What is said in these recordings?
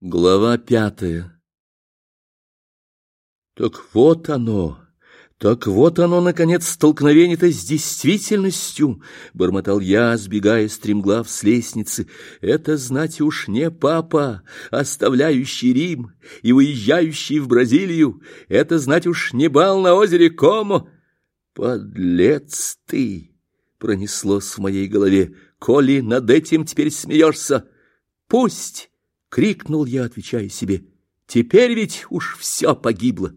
Глава пятая Так вот оно, так вот оно, наконец, столкновение-то с действительностью, — бормотал я, сбегая стремглав с лестницы. Это, знать уж не папа, оставляющий Рим и уезжающий в Бразилию. Это, знать уж не бал на озере Комо. Подлец ты! — пронеслось в моей голове. Коли над этим теперь смеешься, пусть! — крикнул я, отвечая себе. «Теперь ведь уж все погибло!»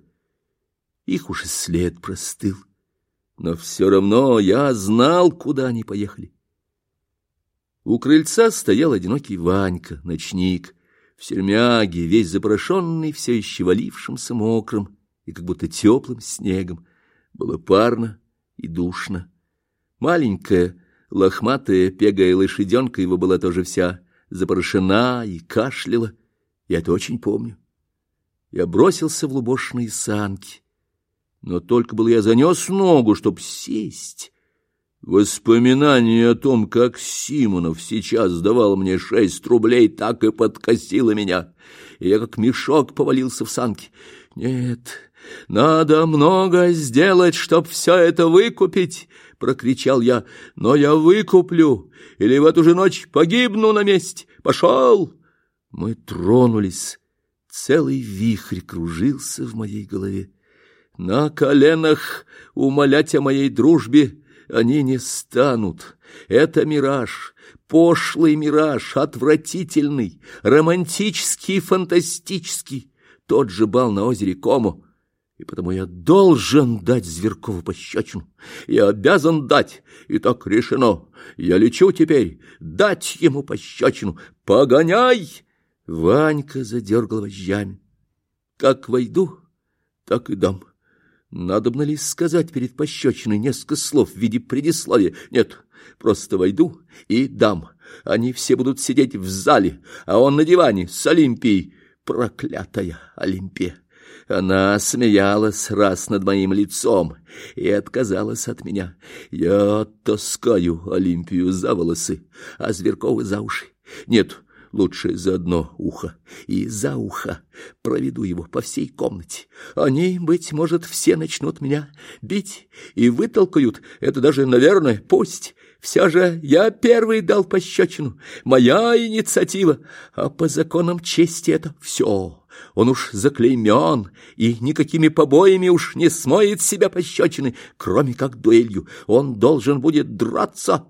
Их уж и след простыл. Но все равно я знал, куда они поехали. У крыльца стоял одинокий Ванька, ночник, в сермяге, весь запорошенный, все еще валившимся мокрым и как будто теплым снегом. Было парно и душно. Маленькая, лохматая, пегая лошаденка его была тоже вся запорошена и кашляла. Я это очень помню. Я бросился в лубошные санки. Но только был я занес ногу, чтоб сесть. Воспоминание о том, как Симонов сейчас давал мне шесть рублей, так и подкосило меня. И я как мешок повалился в санки. Нет, надо много сделать, чтоб все это выкупить, — прокричал я. Но я выкуплю, или в эту же ночь погибну на месте. Пошел! Мы тронулись. Целый вихрь кружился в моей голове. На коленах умолять о моей дружбе они не станут. Это мираж, пошлый мираж, отвратительный, романтический, фантастический. Тот же бал на озере Комо. И потому я должен дать Зверкову пощечину. Я обязан дать, и так решено. Я лечу теперь дать ему пощечину. Погоняй! Ванька задергал вожжами. Как войду, так и дам. Надобно ли сказать перед пощечиной несколько слов в виде предисловия? Нет, просто войду и дам. Они все будут сидеть в зале, а он на диване с Олимпией. Проклятая Олимпия! Она смеялась раз над моим лицом и отказалась от меня. Я таскаю Олимпию за волосы, а Зверкова за уши. Нет, лучше за одно ухо и за ухо проведу его по всей комнате. Они, быть может, все начнут меня бить и вытолкают. Это даже, наверное, пусть. Все же я первый дал пощечину, моя инициатива, а по законам чести это все. Он уж заклеймен, и никакими побоями уж не смоет себя пощечины, кроме как дуэлью. Он должен будет драться.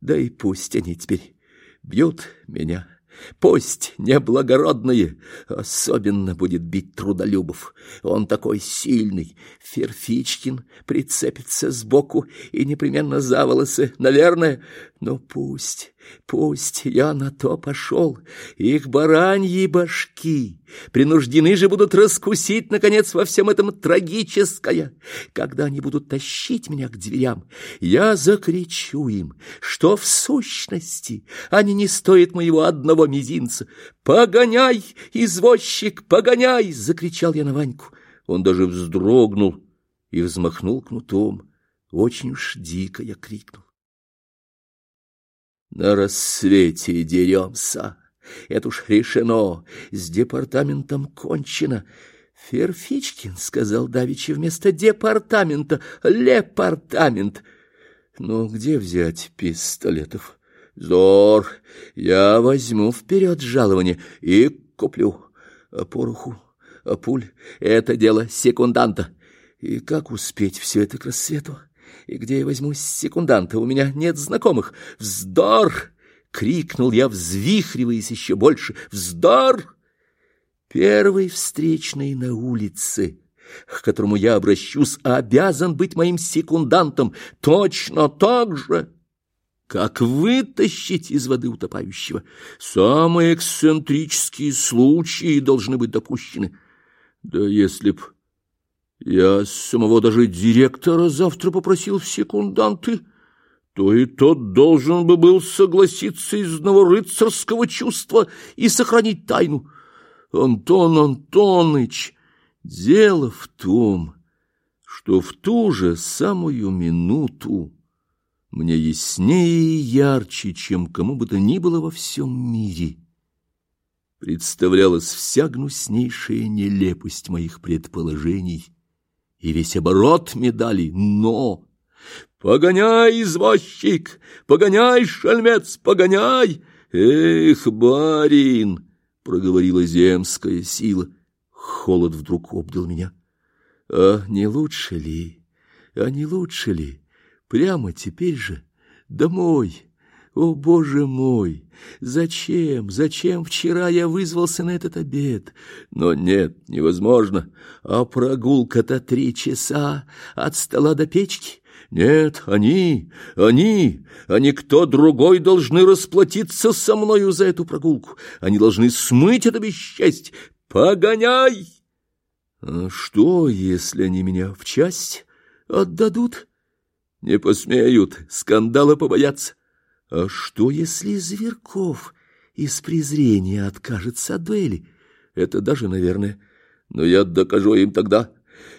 Да и пусть они теперь бьют меня Пусть неблагородные, особенно будет бить трудолюбов. Он такой сильный. Ферфичкин прицепится сбоку и непременно за волосы, наверное. Но пусть, пусть я на то пошел. Их бараньи башки принуждены же будут раскусить, наконец, во всем этом трагическое. Когда они будут тащить меня к дверям, я закричу им, что в сущности они не стоят моего одного мизинца. «Погоняй, извозчик, погоняй!» — закричал я на Ваньку. Он даже вздрогнул и взмахнул кнутом. Очень уж дико я крикнул. На рассвете деремся. Это уж решено, с департаментом кончено. Ферфичкин сказал давеча вместо департамента лепартамент. Ну, где взять пистолетов? Зор, я возьму вперед жалование и куплю пороху, пуль. Это дело секунданта. И как успеть все это к рассвету? И где я возьму секунданта? У меня нет знакомых. Вздор! Крикнул я, взвихриваясь еще больше. Вздор! Первый встречный на улице, к которому я обращусь, обязан быть моим секундантом точно так же, как вытащить из воды утопающего. Самые эксцентрические случаи должны быть допущены. Да если б я самого даже директора завтра попросил в секунданты, то и тот должен бы был согласиться из одного рыцарского чувства и сохранить тайну. Антон Антонович, дело в том, что в ту же самую минуту мне яснее и ярче, чем кому бы то ни было во всем мире, представлялась вся гнуснейшая нелепость моих предположений и весь оборот медали, но... «Погоняй, извозчик! Погоняй, шальмец, погоняй!» «Эх, барин!» — проговорила земская сила. Холод вдруг обдал меня. «А не лучше ли, а не лучше ли, прямо теперь же домой?» О, Боже мой! Зачем, зачем вчера я вызвался на этот обед? Но нет, невозможно. А прогулка-то три часа от стола до печки. Нет, они, они, а никто другой должны расплатиться со мною за эту прогулку. Они должны смыть это бесчестье. Погоняй! А что, если они меня в часть отдадут? Не посмеют, скандала побоятся. А что, если Зверков из презрения откажется от дуэли? Это даже, наверное. Но я докажу им тогда.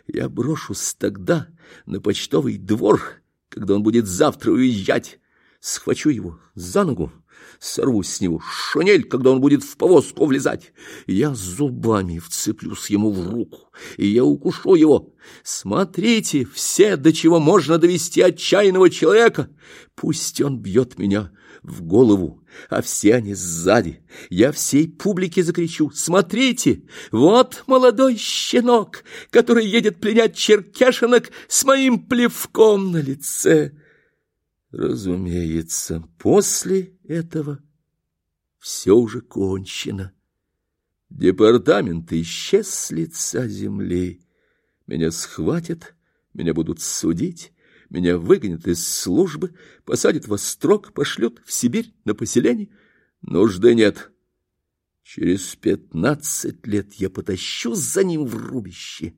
Я брошусь тогда на почтовый двор, когда он будет завтра уезжать. Схвачу его за ногу, сорву с него шинель, когда он будет в повозку влезать. Я зубами вцеплюсь ему в руку, и я укушу его. Смотрите, все, до чего можно довести отчаянного человека. Пусть он бьет меня в голову, а все они сзади. Я всей публике закричу, смотрите, вот молодой щенок, который едет пленять черкешинок с моим плевком на лице. Разумеется, после этого все уже кончено. Департамент исчез с лица земли. Меня схватят, меня будут судить, меня выгонят из службы, посадят во строк, пошлют в Сибирь на поселение. Нужды нет. Через пятнадцать лет я потащу за ним в рубище.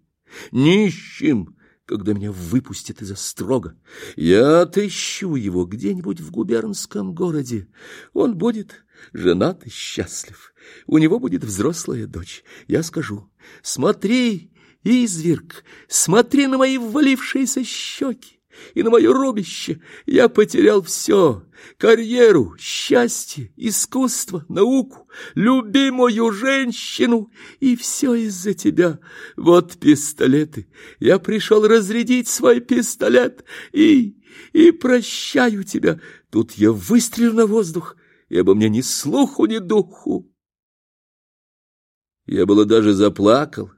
Нищим когда меня выпустят из острога. Я отыщу его где-нибудь в губернском городе. Он будет женат и счастлив. У него будет взрослая дочь. Я скажу, смотри, изверг, смотри на мои ввалившиеся щеки и на мое рубище. Я потерял все — карьеру, счастье, искусство, науку, любимую женщину, и все из-за тебя. Вот пистолеты. Я пришел разрядить свой пистолет и... и прощаю тебя. Тут я выстрелю на воздух, и обо мне ни слуху, ни духу. Я было даже заплакал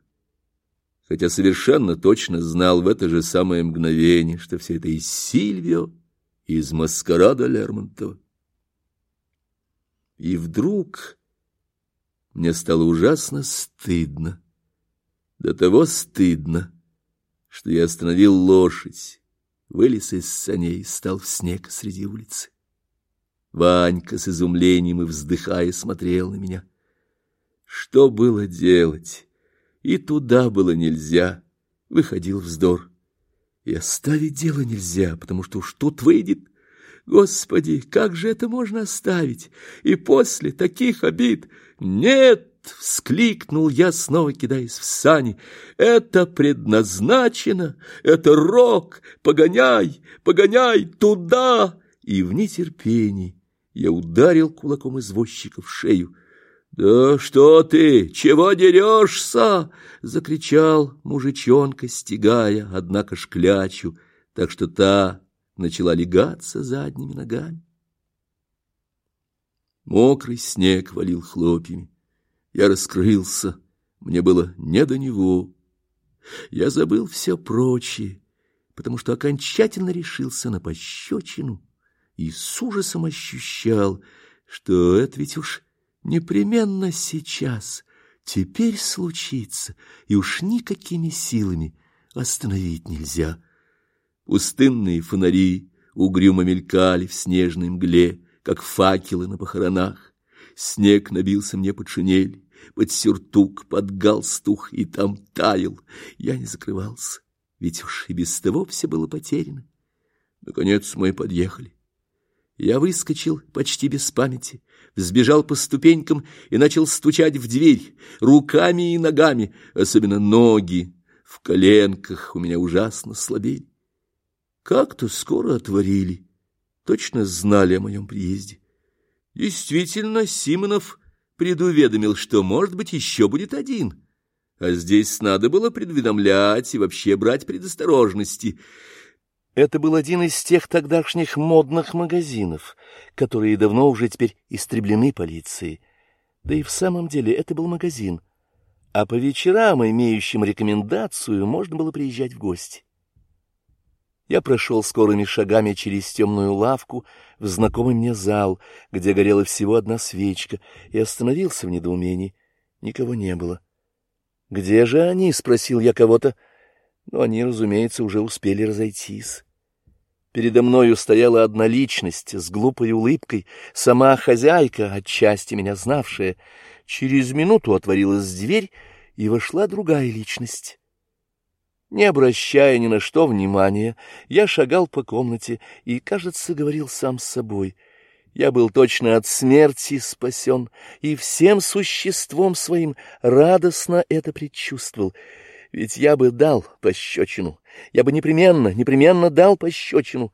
хотя совершенно точно знал в это же самое мгновение, что все это из Сильвио, из маскарада Лермонтова. И вдруг мне стало ужасно стыдно, до того стыдно, что я остановил лошадь, вылез из саней и стал в снег среди улицы. Ванька с изумлением и вздыхая смотрел на меня. Что было делать? И туда было нельзя, выходил вздор. И оставить дело нельзя, потому что уж тут выйдет. Господи, как же это можно оставить? И после таких обид... Нет! — вскликнул я, снова кидаясь в сани. «Это предназначено! Это рок! Погоняй! Погоняй! Туда!» И в нетерпении я ударил кулаком извозчика в шею. «Да что ты? Чего дерешься?» — закричал мужичонка, стегая, однако шклячу, так что та начала легаться задними ногами. Мокрый снег валил хлопьями. Я раскрылся, мне было не до него. Я забыл все прочее, потому что окончательно решился на пощечину и с ужасом ощущал, что это ведь уж непременно сейчас, теперь случится, и уж никакими силами остановить нельзя. Пустынные фонари угрюмо мелькали в снежной мгле, как факелы на похоронах. Снег набился мне под шинель, под сюртук, под галстух, и там таял. Я не закрывался, ведь уж и без того все было потеряно. Наконец мы подъехали. Я выскочил почти без памяти, взбежал по ступенькам и начал стучать в дверь руками и ногами, особенно ноги в коленках у меня ужасно слабели. Как-то скоро отворили, точно знали о моем приезде. Действительно, Симонов предуведомил, что, может быть, еще будет один. А здесь надо было предуведомлять и вообще брать предосторожности. Это был один из тех тогдашних модных магазинов, которые давно уже теперь истреблены полицией. Да и в самом деле это был магазин, а по вечерам, имеющим рекомендацию, можно было приезжать в гости. Я прошел скорыми шагами через темную лавку в знакомый мне зал, где горела всего одна свечка, и остановился в недоумении. Никого не было. «Где же они?» — спросил я кого-то. Но они, разумеется, уже успели разойтись. Передо мною стояла одна личность с глупой улыбкой, сама хозяйка, отчасти меня знавшая. Через минуту отворилась дверь, и вошла другая личность. Не обращая ни на что внимания, я шагал по комнате и, кажется, говорил сам с собой. Я был точно от смерти спасен, и всем существом своим радостно это предчувствовал. Ведь я бы дал пощечину, я бы непременно, непременно дал пощечину.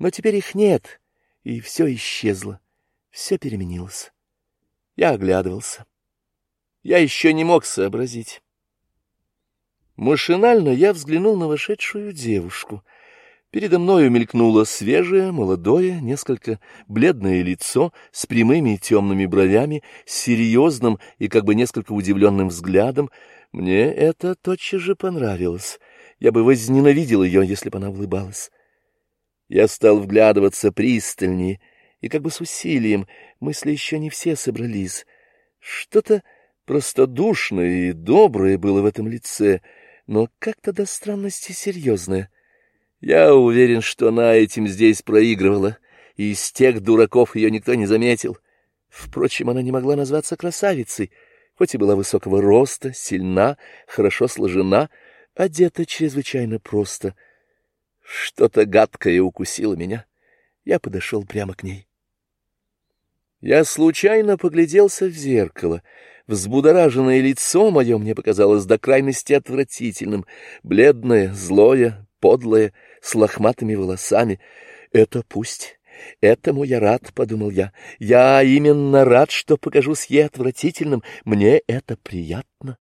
Но теперь их нет, и все исчезло, все переменилось. Я оглядывался. Я еще не мог сообразить. Машинально я взглянул на вошедшую девушку. Передо мною мелькнуло свежее, молодое, несколько бледное лицо с прямыми темными бровями, серьезным и как бы несколько удивленным взглядом. Мне это тотчас же понравилось. Я бы возненавидел ее, если бы она улыбалась. Я стал вглядываться пристальнее, и как бы с усилием, мысли еще не все собрались. Что-то простодушное и доброе было в этом лице — но как-то до странности серьезная. Я уверен, что она этим здесь проигрывала, и из тех дураков ее никто не заметил. Впрочем, она не могла назваться красавицей, хоть и была высокого роста, сильна, хорошо сложена, одета чрезвычайно просто. Что-то гадкое укусило меня. Я подошел прямо к ней. Я случайно погляделся в зеркало — Взбудораженное лицо мое мне показалось до крайности отвратительным, бледное, злое, подлое, с лохматыми волосами. Это пусть, этому я рад, — подумал я. Я именно рад, что покажусь ей отвратительным, мне это приятно.